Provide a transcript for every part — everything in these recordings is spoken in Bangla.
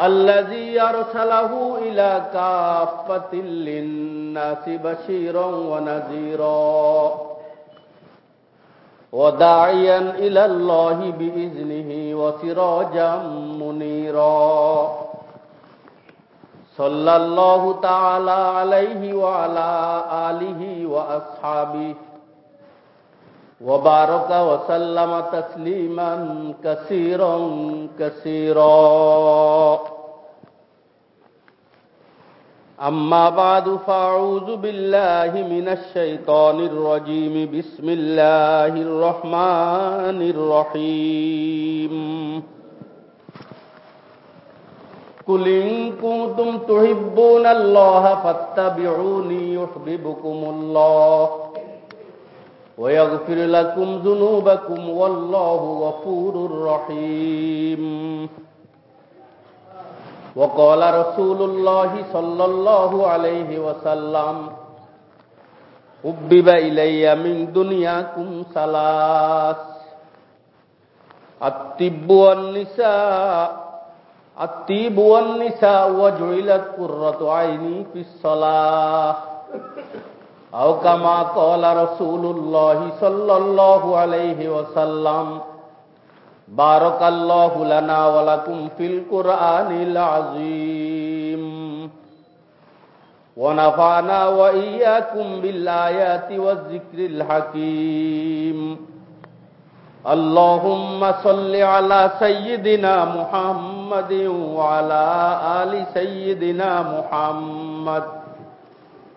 الذي أرسله إلى كافة للناس بشيرا ونذيرا. وداعيا إلى الله بإذنه وسراجا منيرا. صلى الله تعالى عليه وعلى آله وأصحابه وبارك وسلم تسليما كثيرا كثيرا. أما بعد فأعوذ بالله من الشيطان الرجيم. بسم الله الرحمن الرحيم. قل إن كنتم تحبون الله فاتبعوني يحببكم الله. ويغفر لكم ذنوبكم والله غفور رحيم وقال رسول الله صلى الله عليه وسلم حبب إلي من دنياكم ثلاث الطب والنساء الطيب والنساء وجعلت قرة عيني في الصلاة أو كما قال رسول الله صلى الله عليه وسلم بارك الله لنا ولكم في القرآن العظيم. ونفعنا وإياكم بالآيات والذكر الحكيم. اللهم صل على سيدنا محمد وعلى آل سيدنا محمد.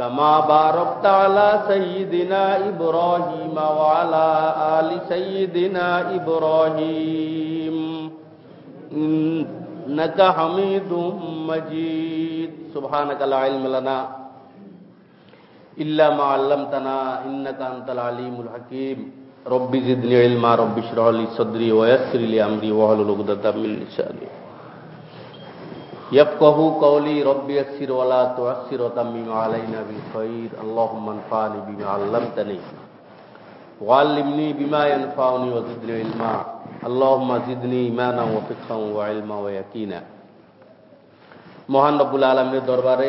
كما باركت على سيدنا إبراهيم وعلى آل سيدنا إبراهيم. إنك حميد مجيد. سبحانك لا علم لنا إلا ما علمتنا إنك أنت العليم الحكيم. رب زدني علما رب اشرح لي صدري ويسر لي أمري واحلل عقدة من لساني. ইয়াবকাহু কওলি রব্বি ইয়াসসির ওয়ালা তুয়াসসির তামিমা আলাইনা বিল খাইর আল্লাহুম্মা আনফানি বিমা আল্লামতানি ওয়াল্লিমনি বিমা ইয়ানফাউনি ওয়া জিদনি ইলমা। আল্লাহুম্মা জিদনি ঈমানা ওয়া মহান রব্বুল আলমের দরবারে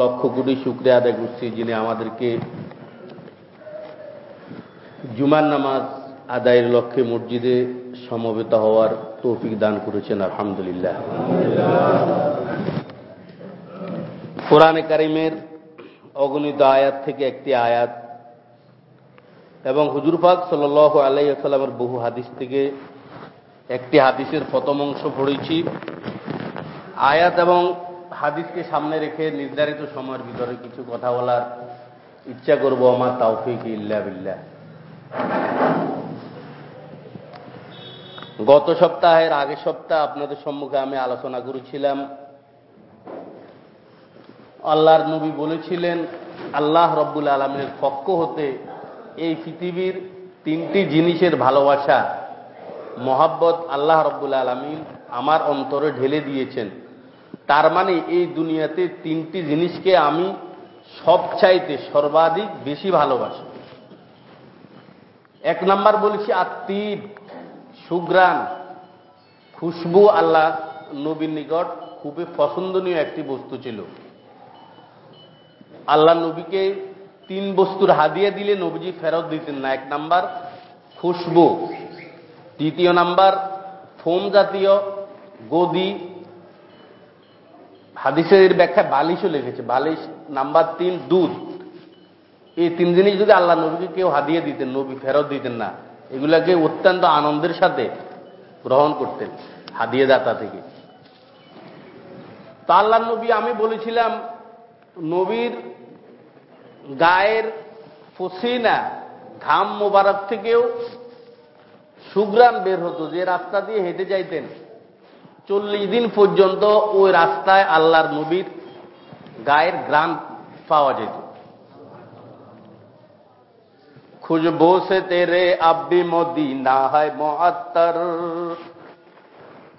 লক্ষ কোটি শুক্রিয়া আদায় করছি যিনি আমাদেরকে জুমার নামাজ আদায়ের লক্ষ্যে মসজিদে সমবেত হওয়ার তৌফিক দান করেছেন, আলহামদুলিল্লাহ। কোরআনে কারিমের অগণিত আয়াত থেকে একটি আয়াত এবং হুজুরফাক সাল আলাইসাল্লামের বহু হাদিস থেকে একটি হাদিসের প্রথম অংশ পড়েছি। আয়াত এবং হাদিসকে সামনে রেখে নির্ধারিত সময়ের ভিতরে কিছু কথা বলার ইচ্ছা করব, আমার তাওফিক ইল্লা বিল্লাহ। গত সপ্তাহের আগের সপ্তাহ আপনাদের সম্মুখে আমি আলোচনা করেছিলাম। আল্লাহর নবী বলেছিলেন, আল্লাহ রব্বুল আলমের পক্ষ হতে এই পৃথিবীর তিনটি জিনিসের ভালোবাসা, মহাব্বত আল্লাহ রব্বুল আলমিন আমার অন্তরে ঢেলে দিয়েছেন। তার মানে এই দুনিয়াতে তিনটি জিনিসকে আমি সবচাইতে সর্বাধিক বেশি ভালোবাসি। এক নাম্বার বলেছি আত্মীব সুগ্রান খুশবু আল্লাহ নবীর নিকট খুবই পছন্দনীয় একটি বস্তু ছিল। আল্লাহ নবীকে তিন বস্তুর হাদিয়া দিলে নবীজি ফেরত দিতেন না। এক নাম্বার, খুশবু। দ্বিতীয় নাম্বার, ফোম জাতীয় গদি। হাদিসের ব্যাখ্যা বালিশও লিখেছে। বালিশ নাম্বার তিন, দুধ। এই তিন জিনিস যদি আল্লাহ নবীকে কেউ হাদিয়ে দিতেন, নবী ফেরত দিতেন না। এগুলাকে অত্যন্ত আনন্দের সাথে গ্রহণ করতেন হাদিয়ে দাতা থেকে। তো আল্লাহ নবী, আমি বলেছিলাম, নবীর গায়ের ফসিনা ঘাম মোবারক থেকেও সুগ্রাম বের হতো। যে রাস্তা দিয়ে হেঁটে যাইতেন, চল্লিশ দিন পর্যন্ত ওই রাস্তায় আল্লাহর নবীর গায়ের গ্রাম পাওয়া যেত। খুশবু সে তেরে আব্বি মোদি না হয় মহাত্তর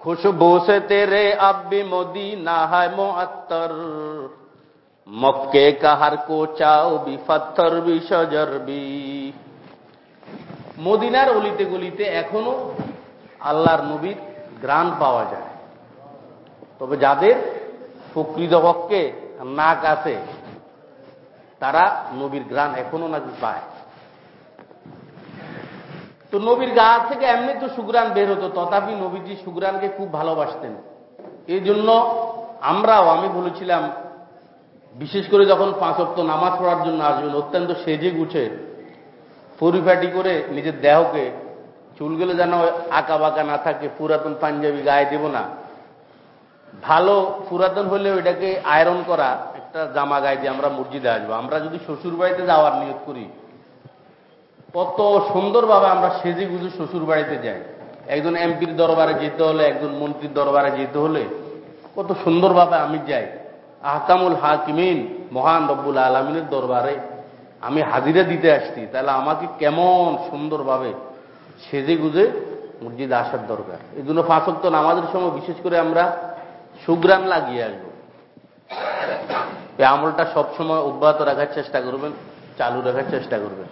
খুশবু সে তেরে আব্বি মোদি না হয় মহাত্তর মক্কে কাহার কো চাও বি পাথর বি সজর বি মদিনার অলিতে গলিতে এখনও আল্লাহর নবীর গ্রান পাওয়া যায়। তবে যাদের প্রকৃতপক্ষে নাক আছে, তারা নবীর গ্রান এখনও নাকি পায়। তো নবীর গা থেকে এমনি তো সুগ্রান বের হতো, তথাপি নবীজি সুগ্রানকে খুব ভালোবাসতেন। এই জন্য আমরাও, আমি বলেছিলাম, বিশেষ করে যখন পাঁচ নামাজ পড়ার জন্য আসবেন, অত্যন্ত সেজে গুছে, পরিপাটি করে নিজের দেহকে চুলগুলো যেন আঁকা বাঁকা না থাকে, পুরাতন পাঞ্জাবি গায়ে দেব না। ভালো পুরাতন হলেও এটাকে আয়রন করা একটা জামা গায়ে দিয়ে আমরা মসজিদে আসব। আমরা যদি শ্বশুর বাড়িতে যাওয়ার নিয়োগ করি কত সুন্দরভাবে আমরা সেজে গুজে শ্বশুর বাড়িতে যাই। একজন এমপির দরবারে যেতে হলে, একজন মন্ত্রীর দরবারে যেতে হলে কত সুন্দরভাবে আমি যাই। আহকামুল হাকিমিন, মহান রব্বুল আলমিনের দরবারে আমি হাজিরা দিতে আসছি। তাহলে আমাকে কেমন সুন্দরভাবে সেজে গুজে মসজিদে আসার দরকার। এই জন্য ফাঁসক্ত নামাজের সময় বিশেষ করে আমরা সুগ্রাম লাগিয়ে আসব। এই আমলটা সবসময় অব্যাহত রাখার চেষ্টা করবেন, চালু রাখার চেষ্টা করবেন।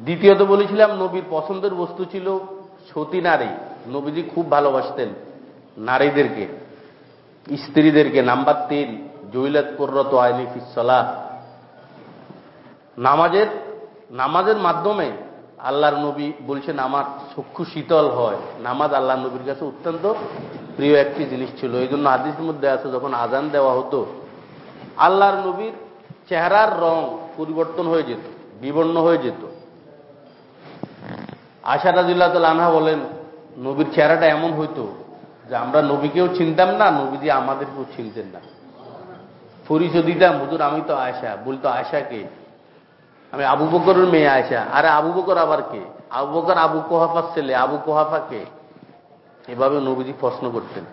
দ্বিতীয়ত বলেছিলাম, নবীর পছন্দের বস্তু ছিল সতী নারী। নবীজি খুব ভালোবাসতেন নারীদেরকে, স্ত্রীদেরকে। নাম্বার তিন জৈলাত কররত আইনি ফিসলা নামাজের নামাজের মাধ্যমে আল্লাহর নবী বলছেন, আমার চক্ষু শীতল হয়। নামাজ আল্লাহ নবীর কাছে অত্যন্ত প্রিয় একটি জিনিস ছিল। এই জন্য আদিসের মধ্যে আছে, যখন আজান দেওয়া হতো, আল্লাহর নবীর চেহারার রং পরিবর্তন হয়ে যেত, বিবর্ণ হয়ে যেত। আশা রাজুল্লাহ আনহা বলেন, নবীর চেহারাটা এমন হইতো যে আমরা নবীকেও চিনতাম না নবীজি আমাদেরকেও চিনতেন না। পরিচয় দিতাম, হুজুর, আমি তো আয়সা। বলতো আয়সাকে আমি আবু বকরের মেয়ে আয়সা। আরে আবু বকর আবার কে? আবু বকর আবু কোহাফার ছেলে। আবু কোহাফা কে? এভাবে নবীজি প্রশ্ন করতেন।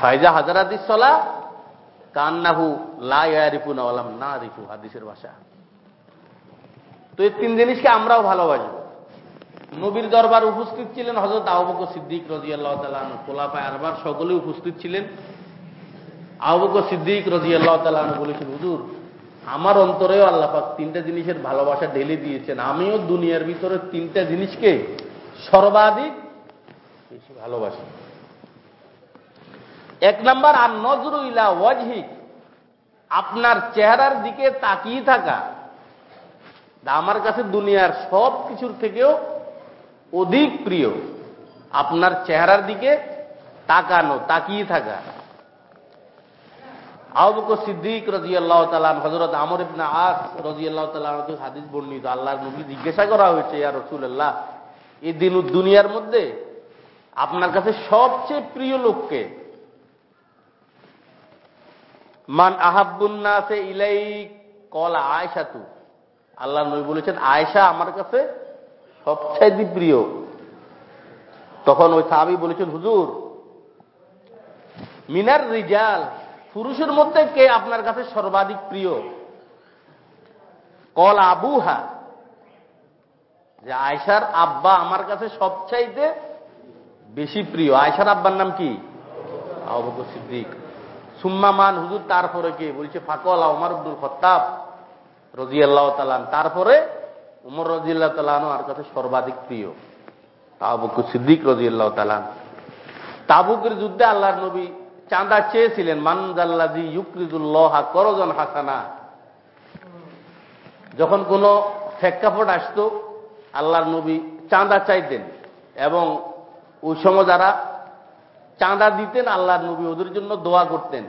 ফাইজা হাজারাদিস চলা কান্নাহু লাইফু নাওয়ালাম না রিফু হাদিসের ভাষা। তো এই তিন জিনিসকে আমরাও ভালোবাসবো নবীর দরবার উপস্থিত ছিলেন হজরত আহবক সিদ্দিক রাজি আল্লাহ তালান কোলাফায় আরবার সকলে উপস্থিত ছিলেন। আহবক সিদ্দিক রাজি আল্লাহ তালান বলেছেন, হুজুর, আমার অন্তরেও আল্লাপাক তিনটা জিনিসের ভালোবাসা ঢেলে দিয়েছেন। আমিও দুনিয়ার ভিতরে তিনটা জিনিসকে সর্বাধিক বেশি ভালোবাসি। এক নাম্বার আর নজরু ইলা ওয়াজহিক আপনার চেহারার দিকে তাকিয়ে থাকা। আমার কাছে দুনিয়ার সব কিছুর থেকেও অধিক প্রিয়। আপনার চেহারার দিকে তাকানো, তাকিয়ে থাকা। আবুক সিদ্দিক রাজিয়াল্লাহ তালাম হজরত আমর ইবনা আস রাজিয়াল্লাহ তালাম হাদিস বর্ণিত। আল্লাহর নবী জিজ্ঞাসা করা হয়েছে, ইয়া রসুল্লাহ এই দিন দুনিয়ার মধ্যে আপনার কাছে সবচেয়ে প্রিয় লোককে? মান আহাবুন্নাসে ইলাই কল আয়সা তু আল্লাহ নবী বলেছেন আয়সা আমার কাছে সবচাইতে প্রিয়। তখন ওই সাহাবি বলেছেন, হুজুর, মিনার রিজাল, পুরুষের মধ্যে কে আপনার কাছে সর্বাধিক প্রিয়? কল আবুহা, যে আয়সার আব্বা আমার কাছে সবচাইতে বেশি প্রিয়। আয়সার আব্বার নাম কি? আবু সিদ্দিক। সুম্মামান হুজুর, তারপরে কে? বলছে ফাকল আমার আব্দুল খত্তাব। রাজি আল্লাহ তালান তারপরে উমর রাজিয়াল্লাহ তালানো আর কাছে সর্বাধিক প্রিয়। তাবুক সিদ্দিক রাজিয়াল্লাহ তালান তাবুকের যুদ্ধে আল্লাহর নবী চাঁদা চেয়েছিলেন মানজাল্লাজি ইউকরিদুল্লাহ করজন হাসানা। যখন কোনো ফেক্কাফট আসতো, আল্লাহর নবী চাঁদা চাইতেন এবং ওই সময় যারা চাঁদা দিতেন, আল্লাহর নবী ওদের জন্য দোয়া করতেন।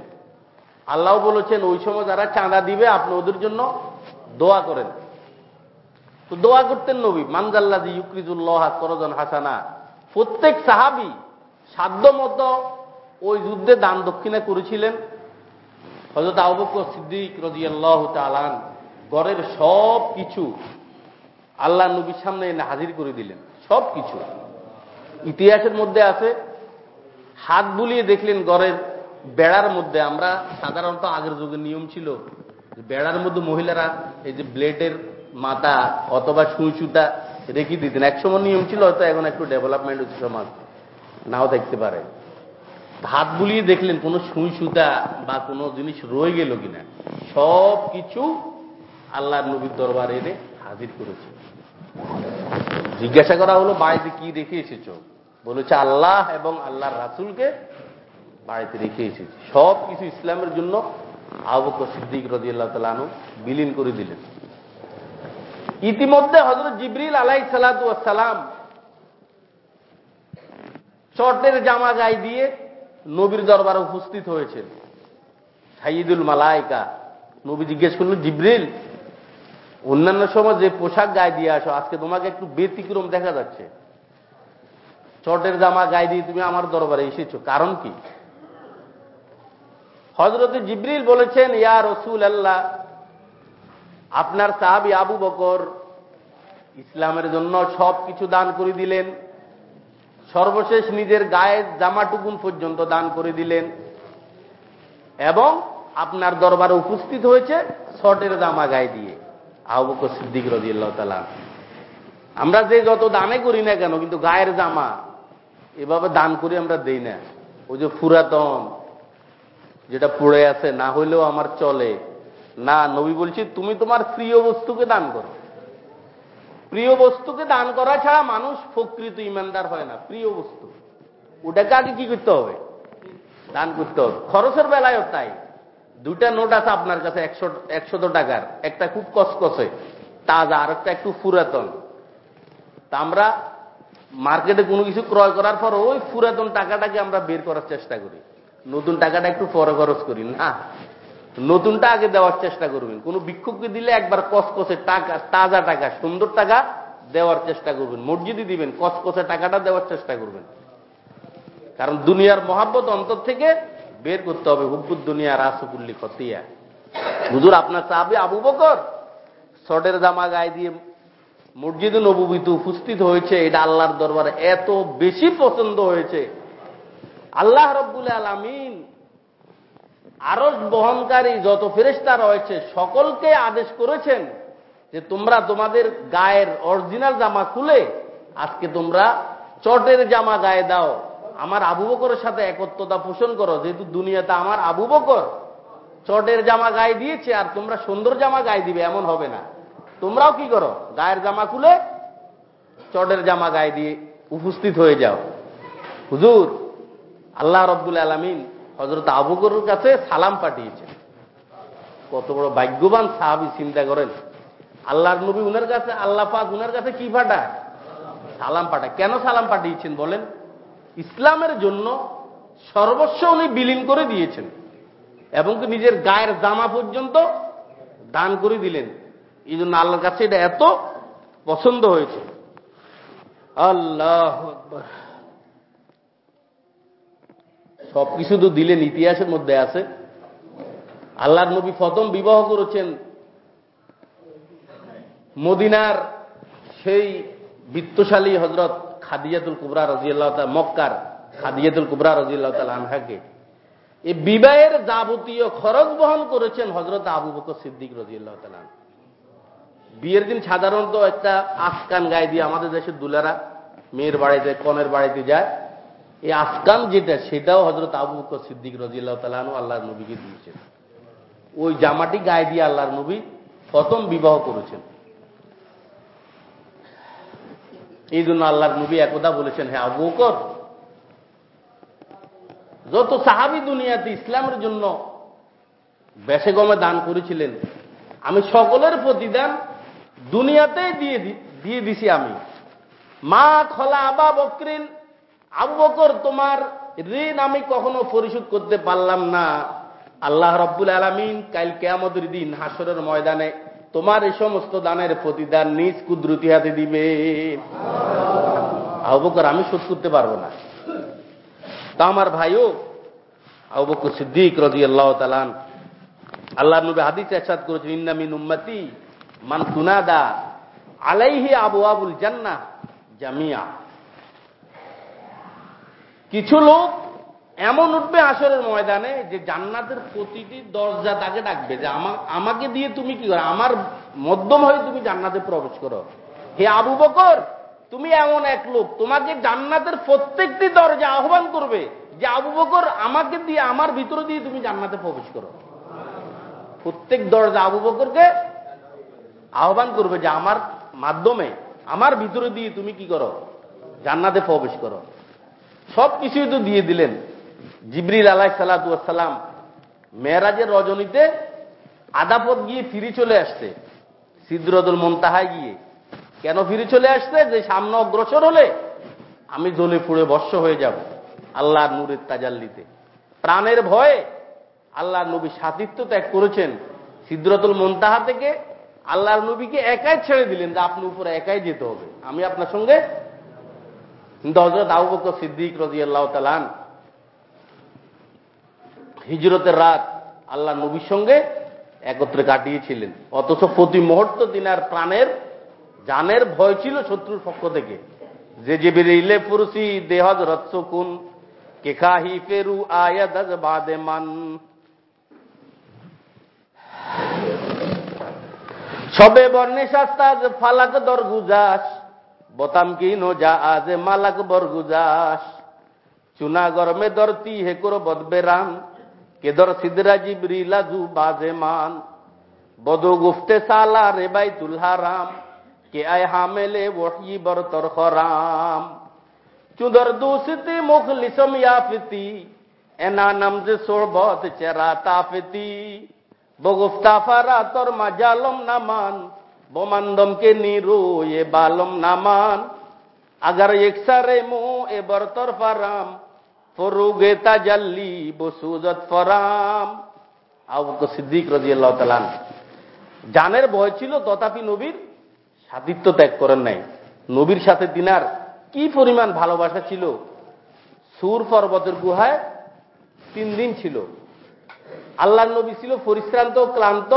আল্লাহ বলেছেন, ওই সময় যারা চাঁদা দিবে, আপনি ওদের জন্য দোয়া করেন। তো দোয়া করতেন নবী মানজাল্লাজি ইউকরিজুল্লাহ করজন হাসানা। প্রত্যেক সাহাবি সাধ্য মতো ওই যুদ্ধে দান দক্ষিণা করেছিলেন। হজরত আবুবকর সিদ্দিক রাজিয়াল্লাহ তালান গড়ের সব কিছু আল্লাহ নবীর সামনে এনে হাজির করে দিলেন, সব কিছু। ইতিহাসের মধ্যে আছে, হাত বুলিয়ে দেখলেন গড়ের বেড়ার মধ্যে। আমরা সাধারণত আগের যুগের নিয়ম ছিল বেড়ার মধ্যে মহিলারা এই যে ব্লেডের মাথা অথবা সুতা রেখে দিতেন। একসময় নিয়ম ছিল, হয়তো এখন একটু ডেভেলপমেন্ট হচ্ছে সমাজ। নাও দেখতে পারে। হাত বুলিয়ে দেখলেন কোনো সুই সুতা বা কোনো জিনিস রয়ে গেল কিনা। সব কিছু আল্লাহর নবীর দরবার এনে হাজির করেছে। জিজ্ঞাসা করা হলো বাড়িতে কি রেখে এসেছ? বলেছে, আল্লাহ এবং আল্লাহর রাসুলকে বাড়িতে রেখে এসেছি। সব কিছু ইসলামের জন্য আবুক সিদ্দিক রদি আল্লাহ তালু বিলীন করে দিলেন। ইতিমধ্যে হজরত জিবরিল আলাই সালাম চটের জামা গায়ে দিয়ে নবীর দরবারে উপস্থিত হয়েছেন। সাইদুল মালাইকা নবী জিজ্ঞেস করলেন, জিব্রিল, অন্যান্য সময় যে পোশাক গায়ে দিয়ে আসো, আজকে তোমাকে একটু ব্যতিক্রম দেখা যাচ্ছে। চটের জামা গায়ে দিয়ে তুমি আমার দরবারে এসেছ। কারণ কি? হজরত জিব্রিল বলেছেন, ইয়া রসুল আল্লাহ আপনার সাহাবি আবু বকর ইসলামের জন্য সব কিছু দান করে দিলেন। সর্বশেষ নিজের গায়ের জামাটুকুন পর্যন্ত দান করে দিলেন এবং আপনার দরবারে উপস্থিত হয়েছে শর্টের জামা গায়ে দিয়ে। আবু বকর সিদ্দিক রদিয়াল্লাহ তালা আমরা যে যত দানে করি না কেন, কিন্তু গায়ের জামা এভাবে দান করি আমরা দেই না। ওই যে পুরাতন যেটা পড়ে আছে, না হইলেও আমার চলে। না, নবী বলছি, তুমি তোমার প্রিয় বস্তুকে দান করো। প্রিয় বস্তুকে দান করা ছাড়া মানুষ প্রকৃত ইমানদার হয় না, প্রিয় বস্তু। ওটাকে আগে কি করতে হবে? দান করতে হবে। খরচের বেলায়ও তাই। দুটা নোট আছে আপনার কাছে, একশো, একশত টাকার। একটা খুব কসকসে তাজা, আর একটা একটু পুরাতন। তা আমরা মার্কেটে কোনো কিছু ক্রয় করার পর ওই পুরাতন টাকাটাকে আমরা বের করার চেষ্টা করি। নতুন টাকাটা একটু পরে খরচ করি, না? নতুনটা আগে দেওয়ার চেষ্টা করবেন। কোন বিক্ষোভকে দিলে একবার কসকসে টাকা, তাজা টাকা, সুন্দর টাকা দেওয়ার চেষ্টা করবেন। মসজিদে দিবেন কসকসে টাকাটা দেওয়ার চেষ্টা করবেন। কারণ দুনিয়ার মহাব্বত অন্তর থেকে বের করতে হবে। হুব্বুদ দুনিয়া রাসুকুল্লি খতিয়া হুজুর, আপনার চাবি আবু বকর শর্টের জামা গায়ে দিয়ে মসজিদে নবীতে উপস্থিত হয়েছে। এটা আল্লাহর দরবারে এত বেশি পছন্দ হয়েছে। আল্লাহ রব্বুল আলমিন আরস বহনকারী যত ফেরেস্তা রয়েছে, সকলকে আদেশ করেছেন যে তোমরা তোমাদের গায়ের অরিজিনাল জামা খুলে আজকে তোমরা চটের জামা গায়ে দাও। আমার আবু বকরের সাথে একত্রতা পোষণ করো, যেহেতু দুনিয়াতে আমার আবু বকর চটের জামা গায়ে দিয়েছে আর তোমরা সুন্দর জামা গায়ে দিবে, এমন হবে না। তোমরাও কি করো, গায়ের জামা খুলে চটের জামা গায়ে দিয়ে উপস্থিত হয়ে যাও। হুজুর আল্লাহ রব্বুল আলমিন হজরত আবুকরের কাছে সালাম পাঠিয়েছেন। কত বড় ভাগ্যবান সাহাবি চিন্তা করেন। আল্লাহর নবী উনার কাছে, আল্লাহ পাক উনার কাছে কি পাঠায়? সালাম পাঠায়। কেন সালাম পাঠিয়েছেন বলেন? ইসলামের জন্য সর্বস্ব উনি বিলীন করে দিয়েছেন এবং নিজের গায়ের জামা পর্যন্ত দান করে দিলেন। এই জন্য আল্লাহর কাছে এটা এত পছন্দ হয়েছে। আল্লাহ সবকিছু তো দিলেন, ইতিহাসের মধ্যে আছে। আল্লাহর নবী প্রথম বিবাহ করেছেন মদিনার সেই বিত্তশালী হজরত খাদিজাতুল কুবরা রাজিয়াল্লাহ মক্কার খাদিজাতুল কুবরা রাজিয়াল্লাহ আনহাকে। এই বিবাহের যাবতীয় খরচ বহন করেছেন হজরত আবু বকর সিদ্দিক রাজিয়াল্লাহ তালান বিয়ের দিন সাধারণত একটা আফকান গায়ে দিয়ে আমাদের দেশের দুলারা, মেয়ের বাড়িতে, কনের বাড়িতে যায়। এই আফগান যেটা, সেটাও হজরত আবু বকর সিদ্দিক রাজিয়াল্লাহ তালানু আল্লাহর নবীকে দিয়েছেন। ওই জামাটি গায়ে দিয়ে আল্লাহর নবী প্রথম বিবাহ করেছেন। এই জন্য আল্লাহর নবী একদা বলেছেন হ্যাঁ আবু বকর, যত সাহাবি দুনিয়াতে ইসলামের জন্য বেশে গমে দান করেছিলেন, আমি সকলের প্রতিদান দুনিয়াতেই দিয়ে দিয়ে দিছি আমি। মা খলা আবা বকরিন আবু বকর, তোমার ঋণ আমি কখনো পরিশোধ করতে পারলাম না। আল্লাহ রব্বুল আলমিন কাল কেয়ামতের দিন হাসরের ময়দানে তোমার এই সমস্ত দানের প্রতিদান নিজ কুদরতি হাতে দিবে। আবু বকর, আমি শোধ করতে পারব না। তা আমার ভাইও আবু বকর সিদ্দিক রাজি আল্লাহ তালান আল্লাহ নবী হাদিস একসাদ করেছেন ইন্নামিন উম্মতি মান তুনাদা আলাইহি আবু আবুল জান্না জামিয়া কিছু লোক এমন উঠবে আসরের ময়দানে যে জান্নাতের প্রতিটি দরজা তাকে ডাকবে, যে আমাকে দিয়ে তুমি কি করো? আমার মধ্যম হয়ে তুমি জান্নাতে প্রবেশ করো। হে আবু বকর, তুমি এমন এক লোক, তোমাকে জান্নাতের প্রত্যেকটি দরজা আহ্বান করবে যে আবু বকর, আমাকে দিয়ে, আমার ভিতরে দিয়ে তুমি জান্নাতে প্রবেশ করো। প্রত্যেক দরজা আবু বকরকে আহ্বান করবে যে আমার মাধ্যমে, আমার ভিতরে দিয়ে তুমি কি করো? জান্নাতে প্রবেশ করো। সব কিছুই তো দিয়ে দিলেন। জিবরিল আলাহ সালাতাম মেয়েরাজের রজনীতে আদাপদ গিয়ে ফিরে চলে আসছে সিদ্রদুল মন্তাহায় গিয়ে। কেন ফিরে চলে আসছে? যে সামনে অগ্রসর হলে আমি জ্বলে পুড়ে বর্ষ হয়ে যাব আল্লাহর নূরের তাজাল্লিতে। প্রাণের ভয়ে আল্লাহর নবী সাতিত্ব ত্যাগ করেছেন, সিদ্রতুল মন্তাহা থেকে আল্লাহর নবীকে একাই ছেড়ে দিলেন যে আপনি উপরে একাই যেতে হবে। আমি আপনার সঙ্গে কিন্তু হজরত আবু সিদ্দিক রাজি আল্লাহ তালান হিজরতের রাত আল্লাহ নবীর সঙ্গে একত্রে কাটিয়েছিলেন। অথচ প্রতি মুহূর্ত দিনার প্রাণের, জানের ভয় ছিল শত্রুর পক্ষ থেকে। যে যে বেরিলে পুরুষি দেহজ রৎসকুন কেখাহি ফেরু আয়াদ বাদে মান। সবে বর্ণে শাস্তাজ ফালাক দর বতাম কি নো যা আজ মালাক বর গুজাস চুনা গরমে দরতি হে করো বদবেরাম কেদর সিদরা জিবরি লাজু বাজে মান। বদো গুফতে সালা রে বাই তুলহারাম কে আয় হামেলে ওহি বর তর খরাম চুদর দূসিতি মুখলিসম ইয়াফিতি। এনা নাম নামজে সোরবত চেরা তাফিতি। বগুফতা ফারা তোর মাজালম নামান বোমান্দম কে নিরু এ বালম নামান। আগার একসারে মু এ বরতর ফারাম, ফরুগে তাজাল্লি বসুজত ফরাম। আবু তো সিদ্দিক রাজি আল্লাহ তালান জানের ভয় ছিল, তথাপি নবীর সাদিত্য ত্যাগ করেন নাই। নবীর সাথে দিনার কি পরিমাণ ভালোবাসা ছিল? সুর পর্বতের গুহায় তিন দিন ছিল। আল্লাহ নবী ছিল পরিশ্রান্ত ক্লান্ত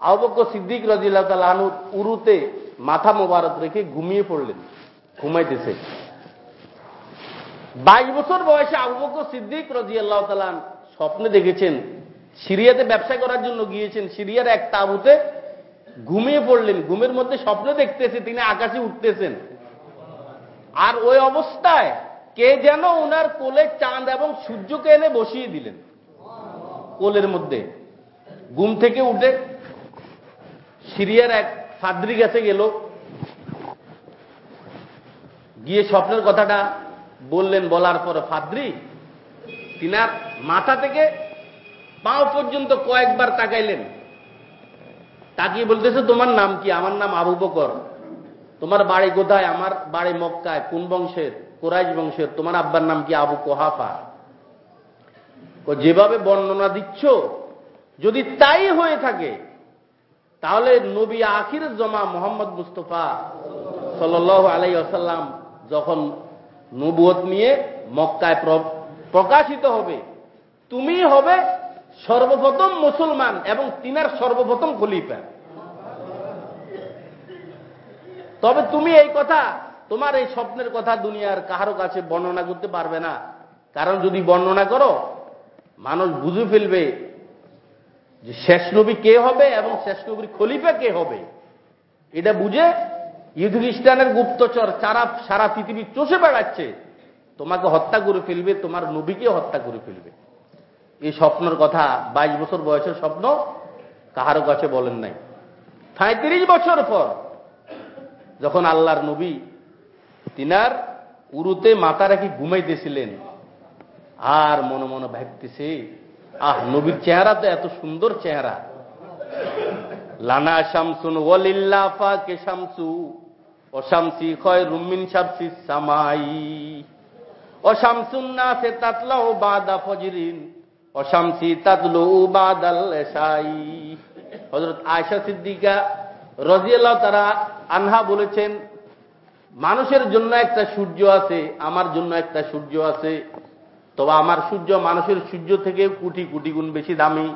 আবক্য সিদ্দিক রাজিল্লাহ তালুর উরুতে মাথা মোবারক রেখে ঘুমিয়ে পড়লেন, ঘুমাইতেছে। বাইশ বছর বয়সে আবু সিদ্দিক রাজি আল্লাহ তালান স্বপ্নে দেখেছেন, সিরিয়াতে ব্যবসা করার জন্য গিয়েছেন, সিরিয়ার এক তাবুতে ঘুমিয়ে পড়লেন, ঘুমের মধ্যে স্বপ্নে দেখতেছে, তিনি আকাশে উঠতেছেন। আর ওই অবস্থায় কে যেন ওনার কোলে চাঁদ এবং সূর্যকে এনে বসিয়ে দিলেন। কোলের মধ্যে। ঘুম থেকে উঠে সিরিয়ার এক ফাদ্রি গেছে গেল। গিয়ে স্বপ্নের কথাটা বললেন, বলার পর ফাদ্রি তিনার মাথা থেকে পাও পর্যন্ত কয়েকবার তাকাইলেন। তাকিয়ে বলতেছে, তোমার নাম কি? আমার নাম আবু বকর। তোমার বাড়ি কোথায়? আমার বাড়ি মক্কায়, কোন বংশের? কোরাইশ বংশের। তোমার আব্বার নাম কি? আবু কোহাফা। ও যেভাবে বর্ণনা দিচ্ছ, যদি তাই হয়ে থাকে তাহলে নবী আখির জমা মোহাম্মদ মুস্তফা সাল আলাই আসাল্লাম যখন নবুয়ত নিয়ে মক্কায় প্রকাশিত হবে তুমি হবে সর্বপ্রথম মুসলমান এবং তিনার সর্বপ্রথম খলিফা। তবে তুমি এই কথা, তোমার এই স্বপ্নের কথা দুনিয়ার কাহারো কাছে বর্ণনা করতে পারবে না। কারণ যদি বর্ণনা করো, মানুষ বুঝে ফেলবে যে শেষ নবী কে হবে এবং শেষ নবীর খলিফা কে হবে, এটা বুঝে ইহুদি খ্রিস্টানের গুপ্তচর সারা সারা পৃথিবী চষে বেড়াচ্ছে, তোমাকে হত্যা করে ফেলবে, তোমার নবীকে হত্যা করে ফেলবে। এই স্বপ্নের কথা বাইশ বছর বয়সের স্বপ্ন কাহারো কাছে বলেন নাই। সাঁত্রিশ বছর পর যখন আল্লাহর নবী তিনার উরুতে মাথা রাখি ঘুমাইতেছিলেন, আর মনে মনে ভাবতেছে আহ, নবীর চেহারা তো এত সুন্দর চেহারা। লানা শামসুন ওয়ালিল্লাফা কে শামসু, অশামসি খয় রুমিন শামসি সামাই। অশামসুন না সে তাতলাও বাদা ফজরিন, অশামসি তাতলো বাদাল এসাই হজরত আয়সা সিদ্দিকা রাজিয়াল্লাহ তারা আনহা বলেছেন, মানুষের জন্য একটা সূর্য আছে, আমার জন্য একটা সূর্য আছে। তবে আমার সূর্য মানুষের সূর্য থেকে কোটি কোটি গুণ বেশি দামি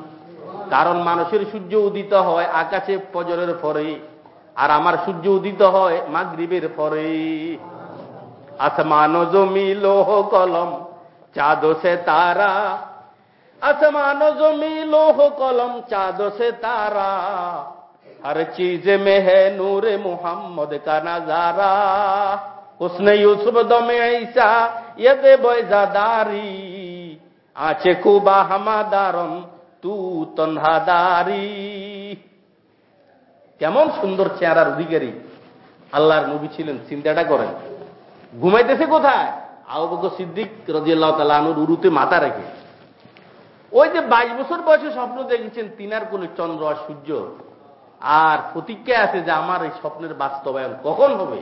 কারণ মানুষের সূর্য উদিত হয় আকাশে ফজরের পরে আর আমার সূর্য উদিত হয় মাগরিবের পরে আসমান জমি লোহ কলম চাঁদ সে তারা আসমান জমি লোহ কলম চাঁদ সে তারা हर चीज में है नूर मोहम्मद का नजारा उसने यूसुफ दमे ऐसा ইয়েতে বৈজাদারি আছে কুবা হামাদারম, তু তন্ধাদারি কেমন সুন্দর চেহারার অধিকারী। আল্লাহর নবী ছিলেন, চিন্তাটা করেন। ঘুমাইতেছে কোথায়? আহবক সিদ্দিক রাজিয়াল্লাহ তালানুর উরুতে মাথা রেখে। ওই যে বাইশ বছর বয়সে স্বপ্ন দেখেছেন, তিনার কোন চন্দ্র আর সূর্য। আর প্রতিজ্ঞা আছে যে আমার এই স্বপ্নের বাস্তবায়ন কখন হবে?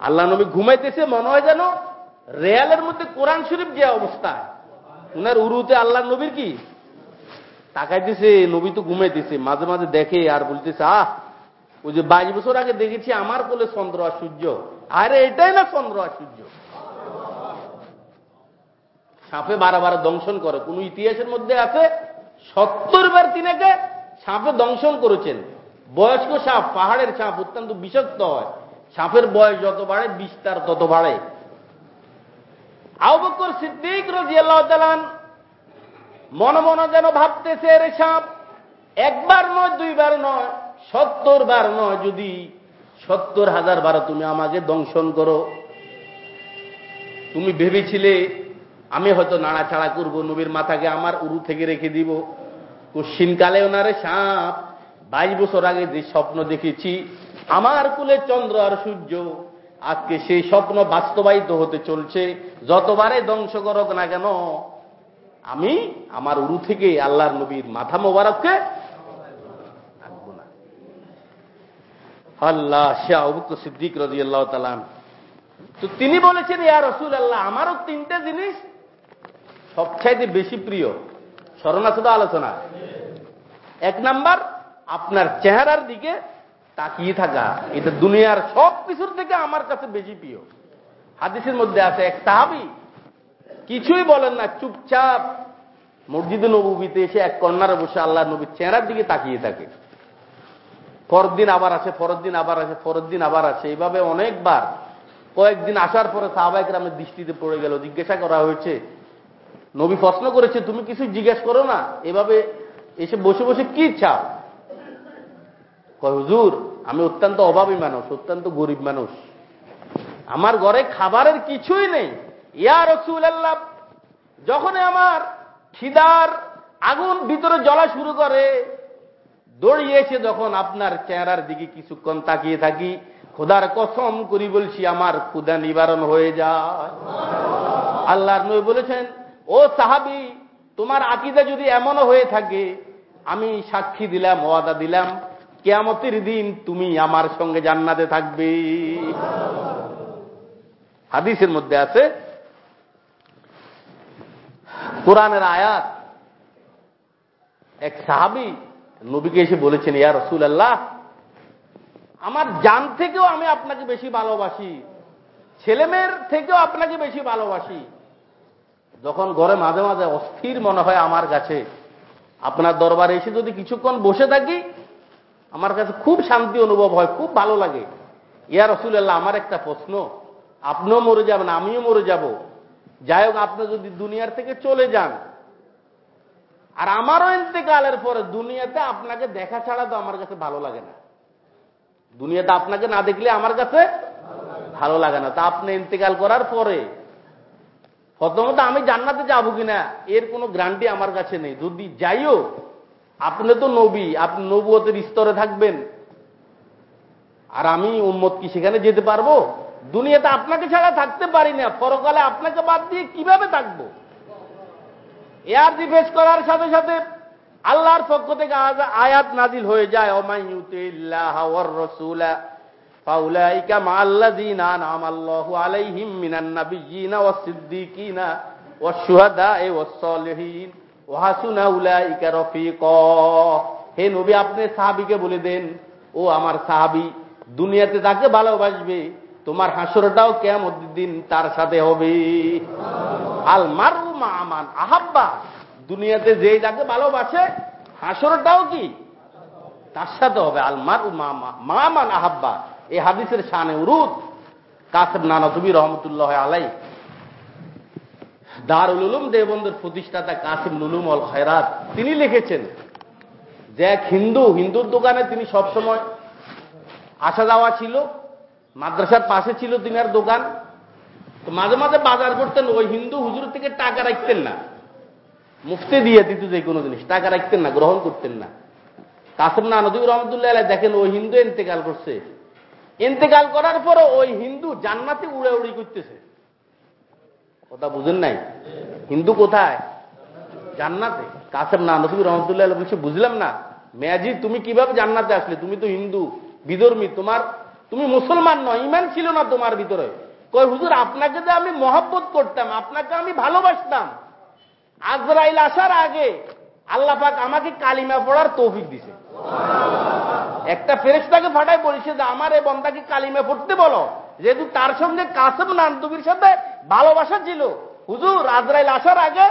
আল্লাহ নবী ঘুমাইতেছে, মনে হয় যেন রেয়ালের মধ্যে কোরআন শরীফ যে অবস্থা, উনার উরুতে আল্লাহ নবীর কি? তাকাইতেছে, নবী তো ঘুমাইতেছে, মাঝে মাঝে দেখে আর বলতেছে, আহ, ওই যে বাইশ বছর আগে দেখেছি আমার কোলে চন্দ্র আর সূর্য। আরে, এটাই না চন্দ্র আর সূর্য। সাপে বারবার দংশন করে। কোন ইতিহাসের মধ্যে আছে, সত্তর বার তিনাকে সাপে দংশন করেছেন। বয়স্ক সাপ, পাহাড়ের সাপ, অত্যন্ত বিষাক্ত হয়। সাপের বয়স যত বাড়ে, বিস্তার তত বাড়ে। আবকর সিদ্দিক রাজিয়াল্লাহ তালান মনে মনে যেন ভাবতেছে রে সাপ, একবার নয়, দুইবার নয়, সত্তর বার নয় যদি সত্তর হাজার বার তুমি আমাকে দংশন করো। তুমি ভেবেছিলে আমি হয়তো নাড়াছাড়া করব, নবীর মাথাকে আমার উরু থেকে রেখে দিব। কশিনকালে ওনারে সাপ, বাইশ বছর আগে যে স্বপ্ন দেখেছি, আমার কুলে চন্দ্র আর সূর্য আজকে সেই স্বপ্ন বাস্তবায়িত হতে চলছে। যতবারে ধ্বংস করক না কেন, আমি আমার উরু থেকে আল্লাহর নবীর মাথা মোবারককে আল্লাহ শাহ সিদ্দিক রাজি আল্লাহ তালাম তো তিনি বলেছেন, ইয়া রসুল আল্লাহ আমারও তিনটে জিনিস সবচাইতে বেশি প্রিয়। স্মরণ আছে তো আলোচনা। এক নাম্বার, আপনার চেহারার দিকে তাকিয়ে থাকা, এটা দুনিয়ার সব কিছুর থেকে আমার কাছে বেশি প্রিয়। হাদিসের মধ্যে আছে, এক সাহাবি কিছুই বলেন না, চুপচাপ মসজিদে নবীতে এসে এক কন্যারে বসে আল্লাহ নবীর চেহারার দিকে তাকিয়ে থাকে। পরের দিন আবার আছে পরের দিন আবার আছে পরের দিন আবার আছে এইভাবে অনেকবার, কয়েকদিন আসার পরে সাহাবাহিক রামের দৃষ্টিতে পড়ে গেল, জিজ্ঞাসা করা হয়েছে, নবী প্রশ্ন করেছে, তুমি কিছু জিজ্ঞেস করো না? এভাবে এসে বসে বসে কি চাও? হুজুর, আমি অত্যন্ত অভাবী মানুষ, অত্যন্ত গরিব মানুষ। আমার ঘরে খাবারের কিছুই নেই। ইয়া রসুল আল্লাহ যখন আমার খিদার আগুন ভিতরে জ্বলা শুরু করে দৌড়িয়েছে যখন আপনার চেহারার দিকে কিছুক্ষণ তাকিয়ে থাকি, খোদার কসম করি বলছি, আমার ক্ষুদা নিবারণ হয়ে যায়। আল্লাহর নই বলেছেন, ও সাহাবি, তোমার আকিদা যদি এমনও হয়ে থাকে, আমি সাক্ষী দিলাম, ওয়াদা দিলাম কেয়ামতের দিন তুমি আমার সঙ্গে জান্নাতে থাকবে। হাদিসের মধ্যে আছে, কোরআনের আয়াত, এক সাহাবি নবীকে এসে বলেছেন, ইয়া রসুল আল্লাহ আমার জান থেকেও আমি আপনাকে বেশি ভালোবাসি, ছেলেমেয়ের থেকেও আপনাকে বেশি ভালোবাসি। যখন ঘরে মাঝে মাঝে অস্থির মনে হয় আমার কাছে, আপনার দরবারে এসে যদি কিছুক্ষণ বসে থাকি আমার কাছে খুব শান্তি অনুভব হয়, খুব ভালো লাগে। ইয়া রসুল্লাহ আমার একটা প্রশ্ন। আপনিও মরে যাবেন, আমিও মরে যাব। যাই হোক, আপনি যদি দুনিয়ার থেকে চলে যান, আর আমারও ইন্তেকালের পরে দুনিয়াতে আপনাকে দেখা ছাড়া তো আমার কাছে ভালো লাগে না। দুনিয়াতে আপনাকে না দেখলে আমার কাছে ভালো লাগে না। তা আপনি ইন্তেকাল করার পরে, প্রথমত আমি জান্নাতে যাব কিনা, এর কোনো গ্রান্টি আমার কাছে নেই। যদি যাইও আপনি তো নবী, আপনি নবুয়তের স্তরে থাকবেন। আর আমি উম্মত কি সেখানে যেতে পারব? দুনিয়াতে আপনাকে ছাড়া থাকতে পারি না, পরকালে আপনাকে বাদ দিয়ে কীভাবে থাকব? এয়ার ডিফেন্স করার সাথে সাথে আল্লাহর পক্ষ থেকে আয়াত নাজিল হয়ে যায় আলাইহিম সলিহিন। রফিকা। হে নবী, আপনি সাহাবিকে বলে দেন, ও আমার সাহাবি, দুনিয়াতে তাকে ভালোবাসবে, তোমার হাসরটাও কেমন দিন তার সাথে হবে। আল মারু আমান আহাব্বা। দুনিয়াতে যে যাকে ভালোবাসে, হাসরটাও কি? তার সাথে হবে। আল মারু মামান আহাব্বা। এই হাদিসের শানে উরুদ। কাসেম তুমি রহমতুল্লাহ আলাই দারুল উলুম দেবন্দের প্রতিষ্ঠাতা কাসিম নুলুম অল খয়রাত, তিনি লিখেছেন যে এক হিন্দু, হিন্দুর দোকানে তিনি সবসময় আসা যাওয়া ছিল, মাদ্রাসার পাশে ছিল তিনার দোকান। তো মাঝে মাঝে বাজার করতেন, ওই হিন্দু হুজুর থেকে টাকা রাখতেন না। মুফতে দিয়ে দিত যে কোনো জিনিস, টাকা রাখতেন না, গ্রহণ করতেন না। কাসেম না নদী রহমতুল্লাহ দেখেন ওই হিন্দু ইন্তেকাল করছে। ইন্তেকাল করার পরও ওই হিন্দু জান্নাতে উড়ে উড়ি করতেছে। কথা বুঝেন নাই? হিন্দু কোথায়? জান্নাতে। কাসেম না নদী রহমতুল্লাহ বলছে বুঝলাম না? মেয়াজি তুমি কীভাবে জান্নাতে আসলে? তুমি তো হিন্দু বিধর্মী তোমার তুমি মুসলমান নয় ইমান ছিল না তোমার ভিতরে। কই হুজুর আপনাকে যে আমি মহব্বত করতাম আপনাকে আমি ভালোবাসতাম। আজরাইল আসার আগে আল্লাহ পাক আমাকে কালিমা পড়ার তৌফিক দিছে। একটা ফেরেস্তাকে ফাটায় বলছে যে আমার এই বন্দাকে কালিমা পড়তে বলো যেহেতু তার সঙ্গে কাসেম নানতুবির সাথে ভালোবাসা ছিল। হুজুর, আজরাইল আসার আগে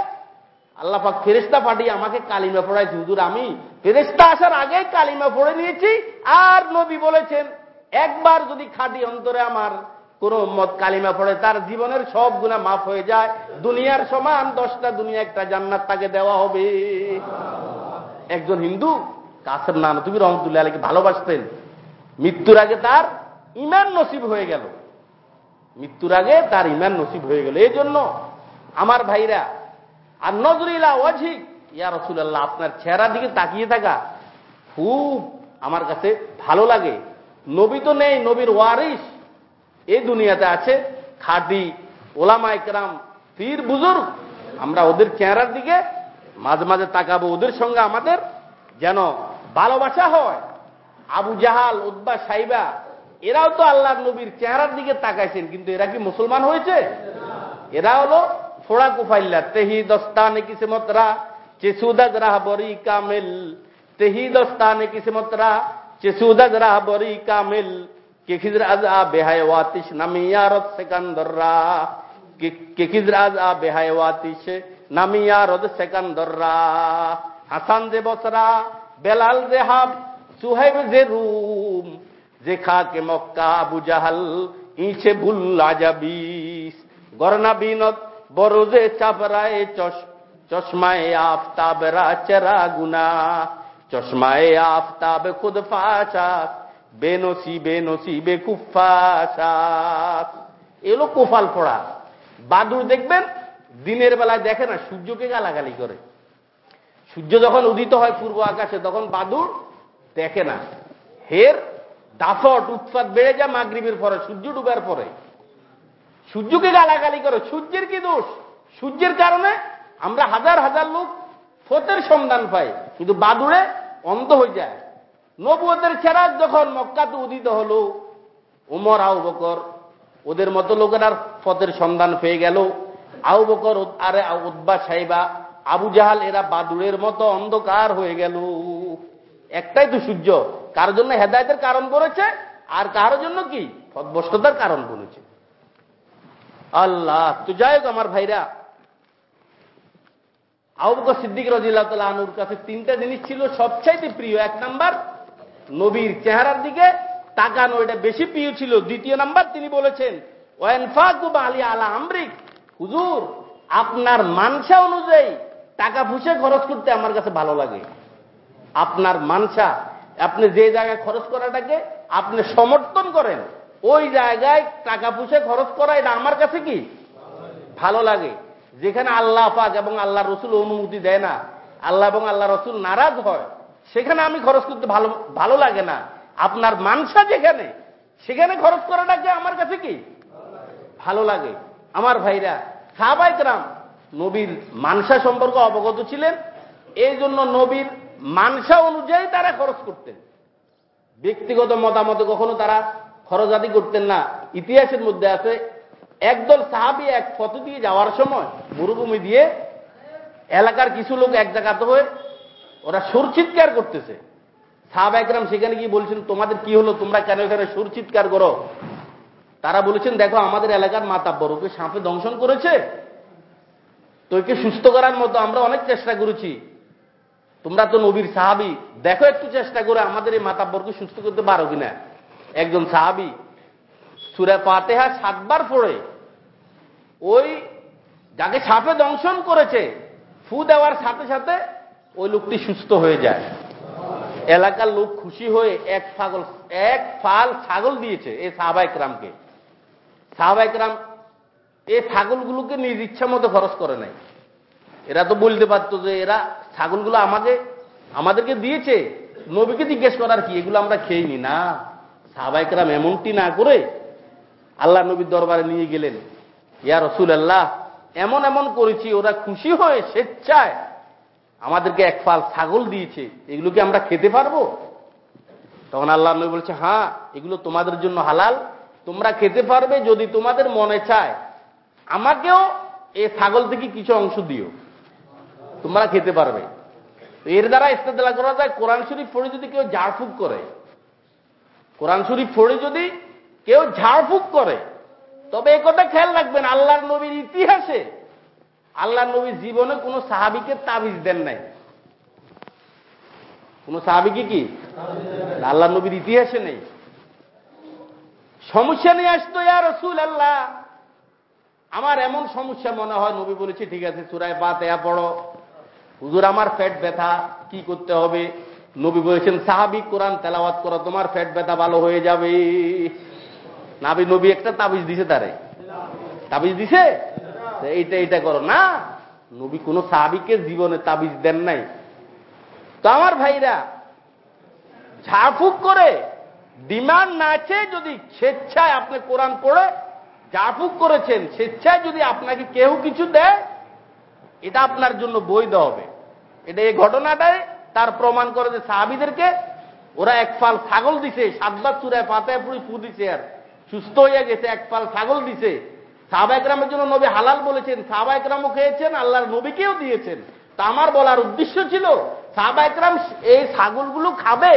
আল্লাহ পাক ফেরেস্তা পাঠিয়ে আমাকে কালিমা পড়াইছে। হুজুর, আমি ফেরেস্তা আসার আগে কালিমা পড়ে নিয়েছি। আর নবী বলেছেন, একবার যদি খাটি অন্তরে আমার কোন মত কালিমা পড়ে, তার জীবনের সব গুণা মাফ হয়ে যায়। দুনিয়ার সমান দশটা দুনিয়া, একটা জান্নাত তাকে দেওয়া হবে। একজন হিন্দু, কাসেম নান তুমি রহমতুল্লাহ আলীকে ভালোবাসতেন। মৃত্যুর আগে তার ইমান নসিব হয়ে গেল। মৃত্যুর আগে তার ইমান নসিব হয়ে গেল। এই জন্য আমার ভাইরা, আর নজরিলা অধিক ইয়া রসুল্লাহ আপনার চেহারার দিকে তাকিয়ে থাকা খুব আমার কাছে ভালো লাগে। নবী তো নেই, নবীর ওয়ারিস এই দুনিয়াতে আছে খাদি, ওলামা একরাম বুজুর্গ। আমরা ওদের চেহারার দিকে মাঝে মাঝে তাকাবো। ওদের সঙ্গে আমাদের যেন ভালোবাসা হয়। আবু জাহাল উদ্বা সাইবা এরাও তো আল্লাহ নবীর চেহারার দিকে তাকাইছেন, কিন্তু এরা কি মুসলমান হয়েছে? এরা হলো ফোড়া কুফাইল্লা তেহি দস্তানে কিসমতরা চেসুদাজ রাহ বরি কামেল। তেহি দস্তানে কিসমতরা চেসুদাজ রাহ বরি কামেল। আ ওয়াতিস কে আ ওয়াতিস হাসান যে বসরা, বেলাল যে হাব সুহেব যে রুম। যে খাকে মক্কা আবু জাহাল ইছে বুল্লা যাবিস গরনা বিনত যে চাপরায় চশ, চশমায় আফতাবরা চেরা গুনা চশমায় আফতাব খুদ ফাশাত বেনসি বেনসি বে এলো কোফাল পড়া। বাদুর দেখবেন, দিনের বেলায় দেখে না, সূর্যকে গালাগালি করে। সূর্য যখন উদিত হয় পূর্ব আকাশে, তখন বাদুর দেখে না। হের দাফট উৎপাদ বেড়ে যায় মাগরীবের পরে, সূর্য ডুবার পরে। সূর্যকে গালাগালি করে, সূর্যের কি দোষ? সূর্যের কারণে আমরা হাজার হাজার লোক ফতের সন্ধান পাই, কিন্তু বাদুড়ে অন্ধ হয়ে যায়। নবুয়তের চেরাজ যখন মক্কাতে উদিত হলো, উমর আউ বকর, ওদের মতো লোকের ফতের সন্ধান পেয়ে গেল। আউ বকর আরে উদ্বা সাহেবা, আবু জাহাল, এরা বাদুড়ের মতো অন্ধকার হয়ে গেল। একটাই তো সূর্য। কারোর জন্য হেদায়তের কারণ করেছে আর কারোর জন্য কি? ফদবস্ততার কারণ বলেছে। আল্লাহ, তো যাই হোক আমার ভাইরা। আবুবকর সিদ্দিক রাজিল্লাহ আনুর কাছে তিনটা জিনিস ছিল সবচাইতে প্রিয়। এক নাম্বার, নবীর চেহারার দিকে তাকানো, এটা বেশি প্রিয় ছিল। দ্বিতীয় নাম্বার, তিনি বলেছেন আলী আলা আমরিক। হুজুর, আপনার মানসা অনুযায়ী টাকা ফুসে খরচ করতে আমার কাছে ভালো লাগে। আপনার মানসা আপনি যে জায়গায় খরচ করাটাকে আপনি সমর্থন করেন, ওই জায়গায় টাকা পয়সা খরচ করা, এটা আমার কাছে কি? ভালো লাগে। যেখানে আল্লাহ পাক এবং আল্লাহ রসুল অনুমতি দেয় না, আল্লাহ এবং আল্লাহ রসুল নারাজ হয়, সেখানে আমি খরচ করতে ভালো ভালো লাগে না। আপনার মানসা যেখানে, সেখানে খরচ করাটাকে আমার কাছে কি? ভালো লাগে। আমার ভাইরা সাহাবাইকরাম নবীর মানসা সম্পর্কে অবগত ছিলেন, এই জন্য নবীর মানসা অনুযায়ী তারা খরচ করতেন। ব্যক্তিগত মতামতে কখনো তারা খরচাদি করতেন না। ইতিহাসের মধ্যে আছে, একদল সাহাবি এক ফটো দিয়ে যাওয়ার সময় মরুভূমি দিয়ে এলাকার কিছু লোক এক জায়গাতে হয়ে ওরা সুর চিৎকার করতেছে। সাহাব একরাম সেখানে গিয়ে বলছেন, তোমাদের কি হলো? তোমরা কেন এখানে সুর চিৎকার করো? তারা বলেছেন, দেখো, আমাদের এলাকার মাতাব্বর ওকে সাপে দংশন করেছে। তো একে সুস্থ করার মতো আমরা অনেক চেষ্টা করেছি। তোমরা তো নবীর সাহাবি। দেখো একটু চেষ্টা করে আমাদের এই মাতাব্বরকে সুস্থ করতে পারো কিনা। একজন সাহাবি সুরা পাতেহা সাতবার পড়ে। ওই যাকে সাপে দংশন করেছে, ফু দেওয়ার সাথে সাথে ওই লোকটি সুস্থ হয়ে যায়। এলাকার লোক খুশি হয়ে এক ছাগল এক ফাল ছাগল দিয়েছে এই সাহবাইকরামকে সাহবাইকরাম এই ছাগলগুলোকে নিজ ইচ্ছা মতো খরচ করে নাই। এরা তো বলতে পারতো যে এরা ছাগলগুলো আমাকে, আমাদেরকে দিয়েছে। নবীকে জিজ্ঞেস করার কি? এগুলো আমরা খেইনি। না সাহবাইকরাম এমনটি না করে আল্লাহ নবীর দরবারে নিয়ে গেলেন। ইয়া রসুল আল্লাহ এমন এমন করেছি, ওরা খুশি হয়ে স্বেচ্ছায় আমাদেরকে এক ফাল ছাগল দিয়েছে। এগুলো কি আমরা খেতে পারব? তখন আল্লাহ নবী বলছে হ্যাঁ এগুলো তোমাদের জন্য হালাল। তোমরা খেতে পারবে যদি তোমাদের মনে চায়। আমাকেও এই ছাগল থেকে কিছু অংশ দিও। তোমরা খেতে পারবে। এর দ্বারা ইস্তেদলা করা যায়, কোরআন শরীফ পড়ে যদি কেউ ঝাড়ফুঁক করে। কোরআন শরীফ পড়ে যদি কেউ ঝাড়ফুঁক করে, তবে এ কথা খেয়াল রাখবেন, আল্লাহর নবীর ইতিহাসে আল্লাহ নবীর জীবনে কোন সাহাবিকে তাবিজ দেন নাই। কোন সাহাবিকে কি? আল্লাহ নবীর ইতিহাসে নেই। সমস্যা নিয়ে আসতো, ইয়া রসুল আল্লাহ আমার এমন সমস্যা মনে হয়, নবী বলেছি, ঠিক আছে, সুরায় বা তেয়া পড়ো। হুজুর, আমার ফ্যাট ব্যথা, কি করতে হবে? নবী বলেছেন, সাহাবি কোরআন তেলাওয়াত করো, তোমার ফ্যাট ব্যথা ভালো হয়ে যাবে। নাবি, নবী একটা তাবিজ দিছে তারে। তাবিজ দিছে? এইটা এইটা করো। না, নবী কোন সাহাবিকে জীবনে তাবিজ দেন নাই। তো আমার ভাইরা, ঝাড়ফুক করে, ডিমান্ড না চেয়ে যদি স্বেচ্ছায় আপনি কোরআন পড়ে, ঝাড়ফুক করেছেন, স্বেচ্ছায় যদি আপনাকে কেউ কিছু দেয় এটা আপনার জন্য বৈধ হবে। এটা এই ঘটনাটাই তার প্রমাণ করে যে সাহাবিদেরকে ওরা এক ফাল ছাগল দিছে, সাতবার চূড়ায় পাতায় পুরি ফু দিছে আর। সুস্থ হয়ে গেছে, এক ফাল ছাগল দিছে। সাহবাইকরামের জন্য নবী হালাল বলেছেন সাহবাইকরামও খেয়েছেন, আল্লাহর নবীকেও দিয়েছেন। তা আমার বলার উদ্দেশ্য ছিল সাহবাইকরাম এই ছাগলগুলো খাবে,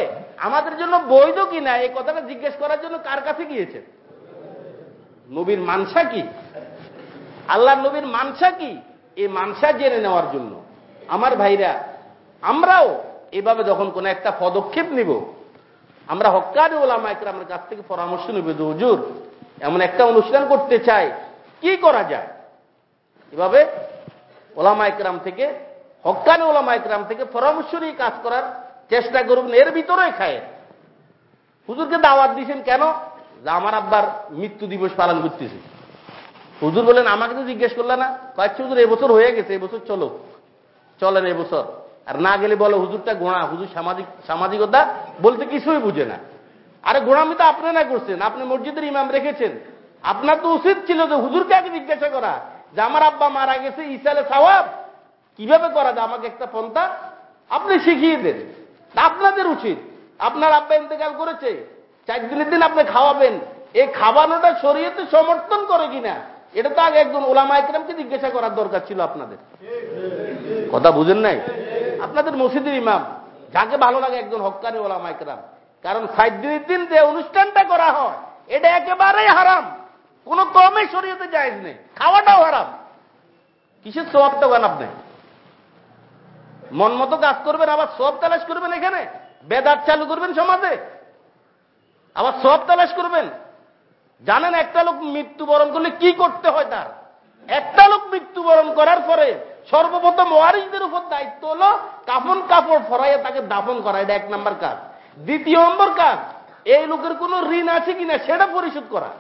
আমাদের জন্য বৈধ কিনা, এই কথাটা জিজ্ঞেস করার জন্য কার কাছে গিয়েছেন? নবীর মানসা কি? আল্লাহর নবীর মানসা কি? এই মানসা জেনে নেওয়ার জন্য। আমার ভাইরা, আমরাও এভাবে যখন কোন একটা পদক্ষেপ নিব, আমরা হকারি ওলামা একরামের কাছ থেকে পরামর্শ নেব যে, হুজুর, এমন একটা অনুষ্ঠান করতে চাই, কি করা যায়? এভাবে ওলামা একরাম থেকে হকানি ওলামা একরাম থেকে পরামর্শ নিয়ে কাজ করার চেষ্টা করবেন এর ভিতরে খায়। হুজুরকে দাওয়াত দিয়েছেন কেন? যে, আমার আব্বার মৃত্যু দিবস পালন করতেছে। হুজুর বলেন, আমাকে তো জিজ্ঞেস করলে না? কয়েকটি হুজুর, এবছর হয়ে গেছে, এবছর চলো। চলেন এবছর। আর না গেলে বলো, হুজুরটা গোড়া, হুজুর সামাজিক, সামাজিকতা বলতে কিছুই বুঝে না। আরে গোড়ামি তো আপনি না করছেন, আপনি মসজিদের ইমাম রেখেছেন। আপনার তো উচিত ছিল যে হুজুরকে আগে জিজ্ঞাসা করা, যে আমার আব্বা মারা গেছে ইসালে সাওয়াব। কীভাবে করা যায়? আমাকে একটা পন্থা আপনি শিখিয়ে দেন। আপনাদের উচিত। আপনার আব্বা ইন্তেকাল করেছে, চার দিনের দিন আপনি খাওয়াবেন। এই খাওয়ানোটা শরীয়তে সমর্থন করে কিনা? এটা তো আগে একজন ওলামা একরামকে জিজ্ঞাসা করার দরকার ছিল আপনাদের। কথা বুঝেন নাই? আপনাদের মসজিদের ইমাম, যাকে ভালো লাগে একজন হকানি ওলামা একরাম। কারণ সাত দিনের দিন যে অনুষ্ঠানটা করা হয়, এটা একেবারেই হারাম। কোন কমে শরীয়তে জায়জ নেই, খাওয়াটাও হারাম। কিসের সবটা গান আপনি? মন মতো কাজ করবেন, আবার সব তালাশ করবেন এখানে? বেদাত চালু করবেন সমাজে? আবার সব তালাশ করবেন? জানেন একটা লোক মৃত্যুবরণ করলে কি করতে হয় তার? একটা লোক মৃত্যুবরণ করার পরে সর্বপ্রথম ওয়ারিসদের উপর দায়িত্ব হলো কাফন কাপড় ফরাইয়ে তাকে দাফন করা। এটা এক নম্বর কাজ। দ্বিতীয় নম্বর কাজ, এই লোকের কোন ঋণ আছে কিনা সেটা পরিশোধ করা।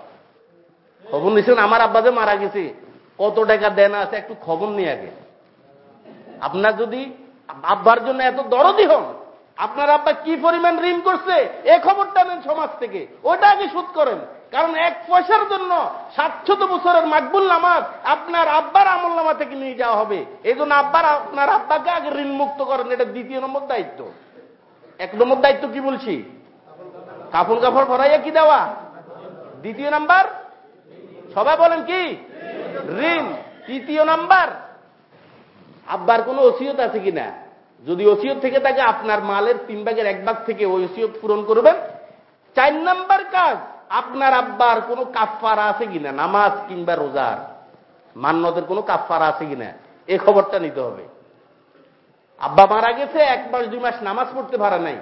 খবর নিছেন, আমার আব্বা যে মারা গেছে, কত টাকা দেনা আছে একটু খবর নিয়ে আগে। আপনার যদি আব্বার জন্য এত দরদি হন, আপনার আব্বা কি পরিমাণ ঋণ করছে, এ খবরটা নেন সমাজ থেকে। ওটা আগে শোধ করেন। কারণ এক পয়সার জন্য সাতশত বছরের মাকবুল নামাজ আপনার আব্বার আমল নামা থেকে নিয়ে যাওয়া হবে। এই জন্য আব্বার, আপনার আব্বাকে আগে ঋণ মুক্ত করেন, এটা দ্বিতীয় নম্বর দায়িত্ব। এক নম্বর দায়িত্ব কি বলছি? কাপড় কাপড় ভরাইয়া কি দেওয়া? দ্বিতীয় নাম্বার? সবাই বলেন কি? ঋণ। তৃতীয় নাম্বার? আব্বার কোনো ওসিয়ত আছে কিনা যদি ওসিয়ত থেকে থাকে, আপনার মালের তিন ভাগের এক ভাগ থেকে ওই ওসিয়ত পূরণ করবেন। চার নাম্বার কাজ আপনার আব্বার কোনো কাফারা আছে কিনা? নামাজ কিংবা রোজার? মান্যতের কোনো কাফারা আছে কিনা? এই খবরটা নিতে হবে। আব্বা মারা গেছে, এক মাস, দুই মাস নামাজ পড়তে পারে নাই।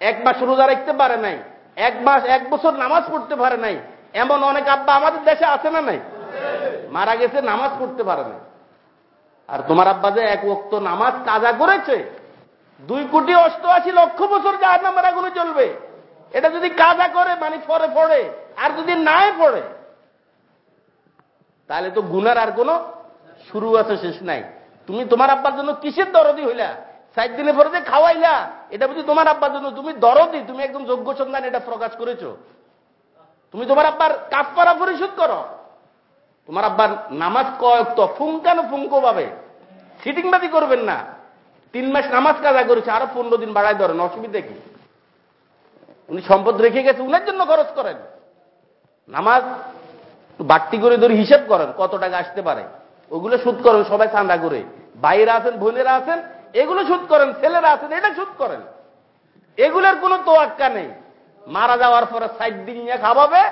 এক মাস রোজা রাখতে পারে নাই। এক মাস, এক বছর নামাজ পড়তে পারে নাই। এমন অনেক আব্বা আমাদের দেশে আছে না নাই? মারা গেছে, নামাজ পড়তে পারে নাই। আর তোমার আব্বা যে এক ওক্ত নামাজ কাজা করেছে, দুই কোটি অষ্টআশি লক্ষ বছর যার নামের আগুনে চলবে এটা যদি কাজা করে মানে পরে পড়ে আর যদি নাই পড়ে, তাহলে তো গুনার আর কোনো শুরু আছে, শেষ নাই। তুমি তোমার আব্বার জন্য কিসের দরদি হইলা? সাত দিনে পরে যে খাওয়াইলা, এটা বুঝি তোমার আব্বার জন্য। তুমি দরদি, তুমি একদম যোগ্য সন্ধান এটা প্রকাশ করেছ। তুমি তোমার আব্বার কাপড়া পরিশোধ করো। তোমার আব্বার নামাজ কয়েক ফুঙ্কানো ফুঙ্কো পাবে সিটিংবাদি করবেন না। তিন মাস নামাজ কাজা করেছে, আরও পনেরো দিন বাড়াই ধরেন, অসুবিধা কি? উনি সম্পদ রেখে গেছে, উনার জন্য খরচ করেন। নামাজ বাড়তি করে ধরে হিসেব করেন, কত টাকা আসতে পারে। ওগুলো সুদ করেন, সবাই চাঁদা করে। বাইরা আছেন, বোনেরা আছেন, এগুলো সুদ করেন, ছেলেরা আছেন, এটা সুদ করেন। এগুলোর কোনো তোয়াক্কা নেই। মারা যাওয়ার পরে সাইড দিন নিয়ে খাওয়াবে।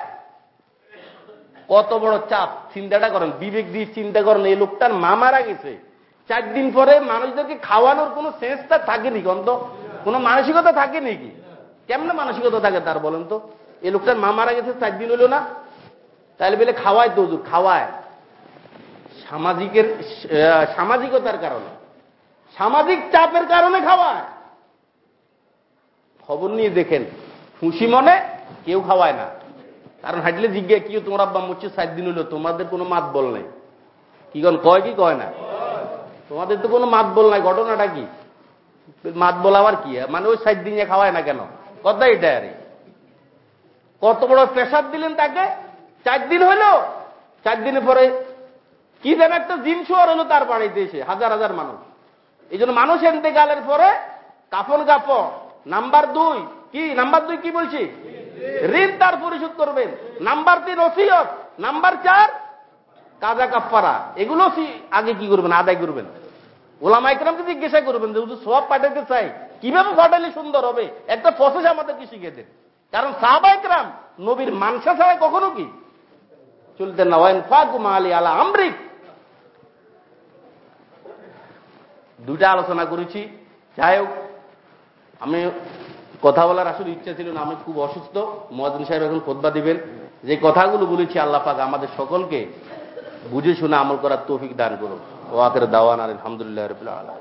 কত বড় চাপ, চিন্তাটা করেন, বিবেক দিয়ে চিন্তা করেন, এই লোকটার মা মারা গেছে। চার দিন পরে মানুষদেরকে খাওয়ানোর কোনো সেন্সটা থাকেনি কন্ত কোনো মানসিকতা থাকে নাকি কেমনে মানসিকতা থাকে তার বলেন তো? এই লোকটার মা মারা গেছে, চার দিন হইল না। তাহলে বলে খাওয়ায় তো খাওয়ায়। সামাজিকের সামাজিকতার কারণে। সামাজিক চাপের কারণে খাওয়ায়। খবর নিয়ে দেখেন, খুশি মনে কেউ খাওয়ায় না। কারণ হাঁটলে জিজ্ঞা, কি তোমার আব্বা মুচ্ছে সাত দিন হলো? তোমাদের কোনো মাত বল নাই। কি কন, কয় কি কয় না? তোমাদের তো কোনো মাত বল নাই, ঘটনাটা কি? মাত বল আবার কি? মানে ওই সাত দিন খাওয়ায় না কেন? এটা আরে কত বড় প্রেশার দিলেন তাকে? চার দিন হইল চার দিনের পরে কি যেন একটা জিনিস আর হলো তার বাড়িতে এসে, হাজার হাজার মানুষ। এই জন্য মানুষ এনতে গালের পরে কাফন কাপড়, নাম্বার দুই, কি? নাম্বার দুই কি বলছি? ঋণ তার পরিশোধ করবেন। নাম্বার তিন, ওসিয়ত। নাম্বার চার, কাজা কাপ্পারা এগুলো আগে কি করবেন, আদায় করবেন? ওলামা ইকরামকে জিজ্ঞাসা করবেন যে সব পাঠাইতে চাই। কীভাবে পাঠাইলে সুন্দর হবে? একটা প্রসেস আমাদেরকে শিখে দেন। কারণ সাহাবা ইকরাম নবীর মানসা ছাড়া কখনো কি? চলতেন না। ওয়াইন ফাগুমা আলী আলা আমরিক দুইটা আলোচনা করেছি। যাই হোক, আমি কথা বলার আসলে ইচ্ছা ছিল না। আমি খুব অসুস্থ। মহাদিন সাহেব এখন খোদবা দিবেন। যে কথাগুলো বলেছি আল্লাহ পাক আমাদের সকলকে বুঝে শুনে আমল করার তৌফিক দান করুন ওয়াকের দাওয়ান আলহামদুলিল্লাহ রবিল্লা